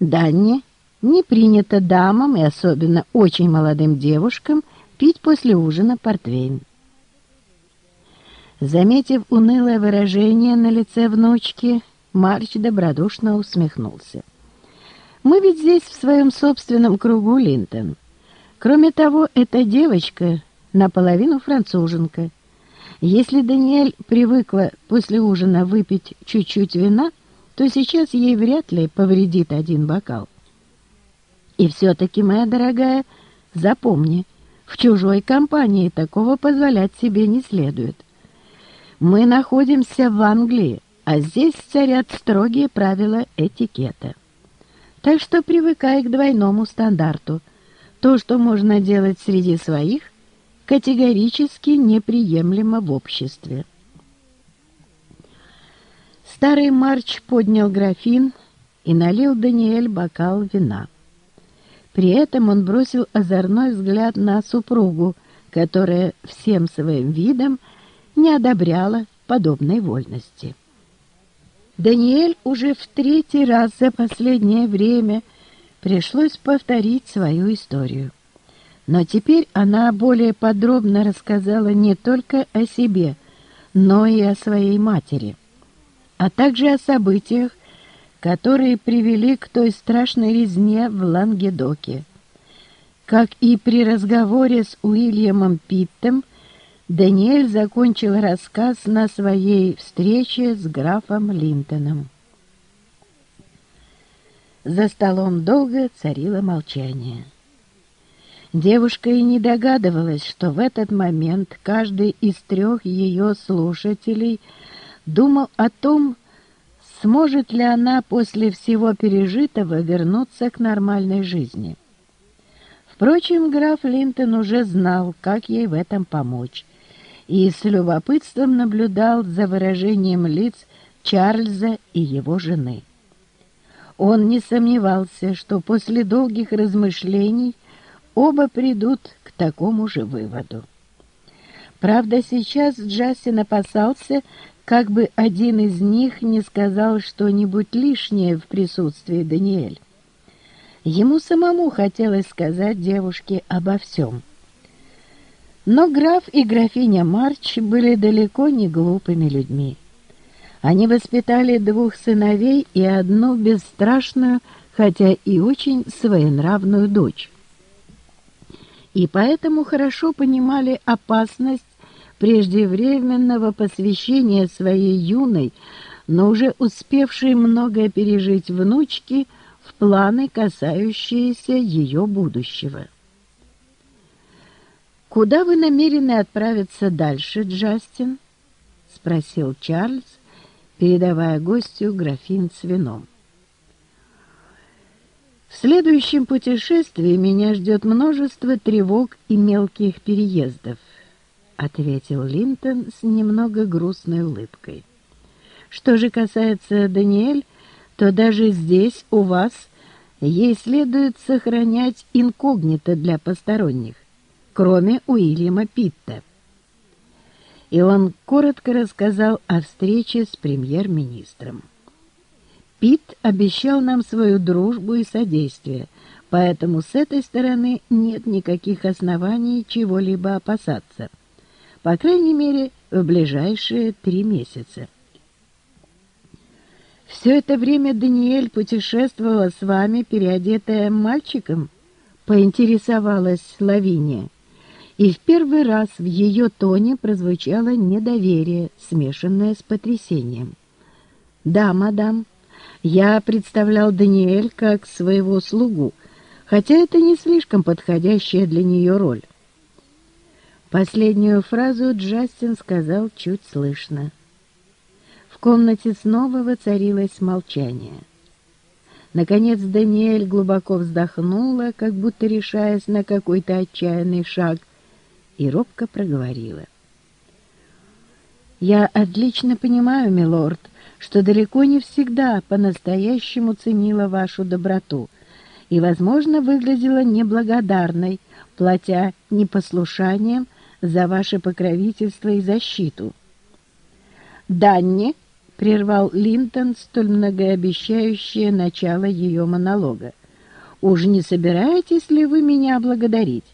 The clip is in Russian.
Данне не принято дамам и особенно очень молодым девушкам пить после ужина портвейн. Заметив унылое выражение на лице внучки, Марч добродушно усмехнулся. «Мы ведь здесь в своем собственном кругу, Линтон. Кроме того, эта девочка наполовину француженка. Если Даниэль привыкла после ужина выпить чуть-чуть вина, то сейчас ей вряд ли повредит один бокал. И все-таки, моя дорогая, запомни, в чужой компании такого позволять себе не следует. Мы находимся в Англии, а здесь царят строгие правила этикета. Так что привыкай к двойному стандарту. То, что можно делать среди своих, категорически неприемлемо в обществе. Старый Марч поднял графин и налил Даниэль бокал вина. При этом он бросил озорной взгляд на супругу, которая всем своим видом не одобряла подобной вольности. Даниэль уже в третий раз за последнее время пришлось повторить свою историю. Но теперь она более подробно рассказала не только о себе, но и о своей матери а также о событиях, которые привели к той страшной резне в Лангедоке. Как и при разговоре с Уильямом Питтом, Даниэль закончил рассказ на своей встрече с графом Линтоном. За столом долго царило молчание. Девушка и не догадывалась, что в этот момент каждый из трех ее слушателей – думал о том, сможет ли она после всего пережитого вернуться к нормальной жизни. Впрочем, граф Линтон уже знал, как ей в этом помочь, и с любопытством наблюдал за выражением лиц Чарльза и его жены. Он не сомневался, что после долгих размышлений оба придут к такому же выводу. Правда, сейчас Джастин опасался, как бы один из них не сказал что-нибудь лишнее в присутствии Даниэль. Ему самому хотелось сказать девушке обо всем. Но граф и графиня Марч были далеко не глупыми людьми. Они воспитали двух сыновей и одну бесстрашную, хотя и очень своенравную дочь. И поэтому хорошо понимали опасность преждевременного посвящения своей юной, но уже успевшей многое пережить внучки в планы, касающиеся ее будущего. «Куда вы намерены отправиться дальше, Джастин?» — спросил Чарльз, передавая гостю графин с вином. В следующем путешествии меня ждет множество тревог и мелких переездов ответил Линтон с немного грустной улыбкой. Что же касается Даниэль, то даже здесь у вас ей следует сохранять инкогнито для посторонних, кроме Уильяма Питта. И он коротко рассказал о встрече с премьер-министром. Питт обещал нам свою дружбу и содействие, поэтому с этой стороны нет никаких оснований чего-либо опасаться по крайней мере, в ближайшие три месяца. Все это время Даниэль путешествовала с вами, переодетая мальчиком, поинтересовалась Лавиния, и в первый раз в ее тоне прозвучало недоверие, смешанное с потрясением. «Да, мадам, я представлял Даниэль как своего слугу, хотя это не слишком подходящая для нее роль. Последнюю фразу Джастин сказал чуть слышно. В комнате снова воцарилось молчание. Наконец Даниэль глубоко вздохнула, как будто решаясь на какой-то отчаянный шаг, и робко проговорила. «Я отлично понимаю, милорд, что далеко не всегда по-настоящему ценила вашу доброту и, возможно, выглядела неблагодарной, платя непослушанием, за ваше покровительство и защиту. «Данни!» — прервал Линтон столь многообещающее начало ее монолога. «Уж не собираетесь ли вы меня благодарить?»